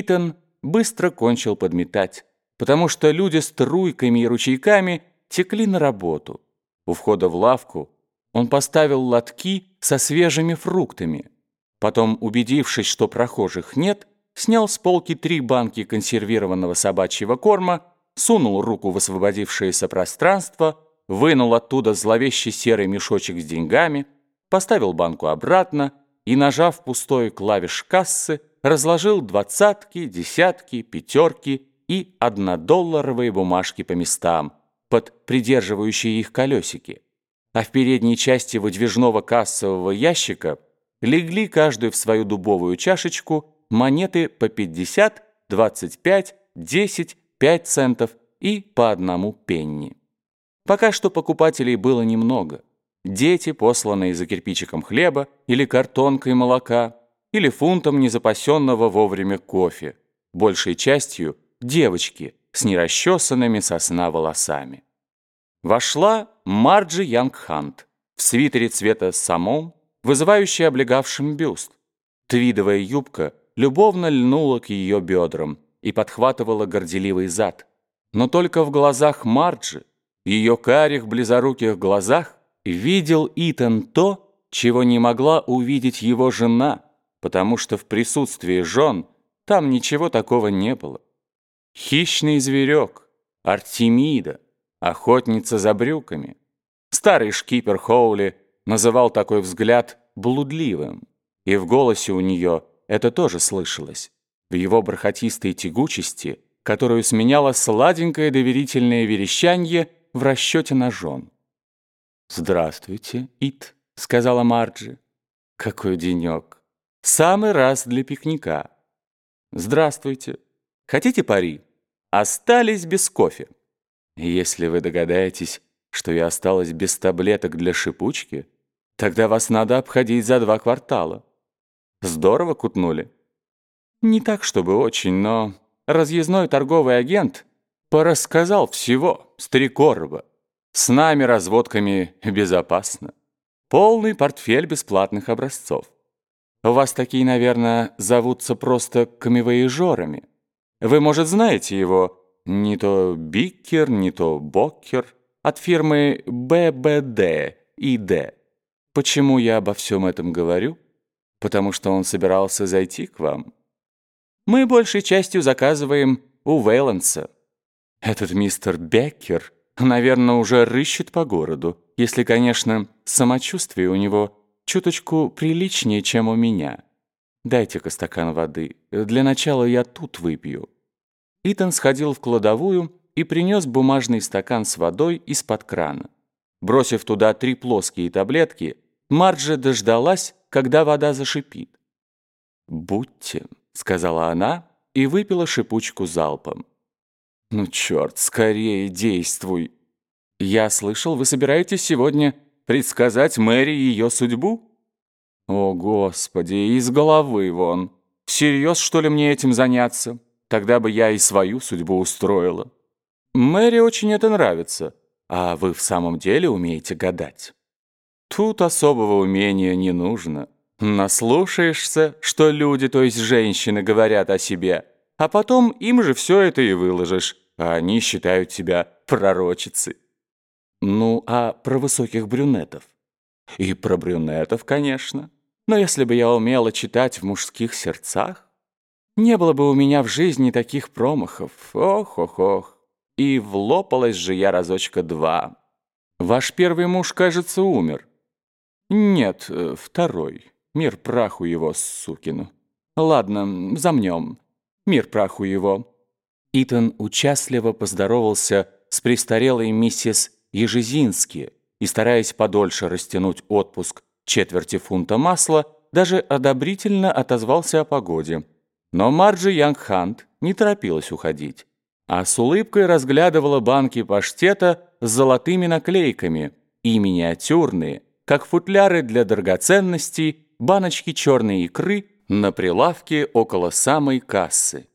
Итан быстро кончил подметать, потому что люди струйками и ручейками текли на работу. У входа в лавку он поставил лотки со свежими фруктами. Потом, убедившись, что прохожих нет, снял с полки три банки консервированного собачьего корма, сунул руку в освободившееся пространство, вынул оттуда зловещий серый мешочек с деньгами, поставил банку обратно и, нажав пустой клавиш кассы, разложил двадцатки, десятки, пятерки и однодолларовые бумажки по местам, под придерживающие их колесики. А в передней части выдвижного кассового ящика легли каждую в свою дубовую чашечку монеты по 50, 25, 10, 5 центов и по одному пенни. Пока что покупателей было немного. Дети, посланные за кирпичиком хлеба или картонкой молока, или фунтом незапасенного вовремя кофе, большей частью девочки с нерасчесанными сосна волосами. Вошла Марджи Янгхант в свитере цвета самом, вызывающий облегавшим бюст. Твидовая юбка любовно льнула к ее бедрам и подхватывала горделивый зад. Но только в глазах Марджи, в ее карих близоруких глазах, видел Итан то, чего не могла увидеть его жена, потому что в присутствии жен там ничего такого не было. Хищный зверек, Артемида, охотница за брюками. Старый шкипер Хоули называл такой взгляд блудливым, и в голосе у нее это тоже слышалось, в его бархатистой тягучести, которую сменяло сладенькое доверительное верещанье в расчете на жен. «Здравствуйте, Ит», — сказала Марджи. «Какой денек! Самый раз для пикника. Здравствуйте. Хотите пари? Остались без кофе. Если вы догадаетесь, что я осталась без таблеток для шипучки, тогда вас надо обходить за два квартала. Здорово кутнули. Не так, чтобы очень, но разъездной торговый агент порассказал всего с три короба. С нами разводками безопасно. Полный портфель бесплатных образцов. Вас такие, наверное, зовутся просто камевоежорами. Вы, может, знаете его, не то Биккер, не то Боккер, от фирмы ББД и Д. Почему я обо всем этом говорю? Потому что он собирался зайти к вам. Мы большей частью заказываем у Вейланса. Этот мистер Беккер, наверное, уже рыщет по городу, если, конечно, самочувствие у него чуточку приличнее, чем у меня. Дайте-ка стакан воды. Для начала я тут выпью». Итан сходил в кладовую и принес бумажный стакан с водой из-под крана. Бросив туда три плоские таблетки, Марджи дождалась, когда вода зашипит. «Будьте», — сказала она и выпила шипучку залпом. «Ну, черт, скорее действуй!» «Я слышал, вы собираетесь сегодня Предсказать Мэри ее судьбу? О, Господи, из головы вон. Всерьез, что ли, мне этим заняться? Тогда бы я и свою судьбу устроила. Мэри очень это нравится. А вы в самом деле умеете гадать? Тут особого умения не нужно. Наслушаешься, что люди, то есть женщины, говорят о себе, а потом им же все это и выложишь, а они считают тебя пророчицей. Ну, а про высоких брюнетов? И про брюнетов, конечно. Но если бы я умела читать в мужских сердцах, не было бы у меня в жизни таких промахов. Ох-ох-ох. И влопалась же я разочка два. Ваш первый муж, кажется, умер. Нет, э, второй. Мир праху его, сукину. Ладно, замнем. Мир праху его. Итан участливо поздоровался с престарелой миссис Ежезинские, и, стараясь подольше растянуть отпуск четверти фунта масла, даже одобрительно отозвался о погоде. Но Марджи Янгхант не торопилась уходить, а с улыбкой разглядывала банки паштета с золотыми наклейками и миниатюрные, как футляры для драгоценностей, баночки черной икры на прилавке около самой кассы.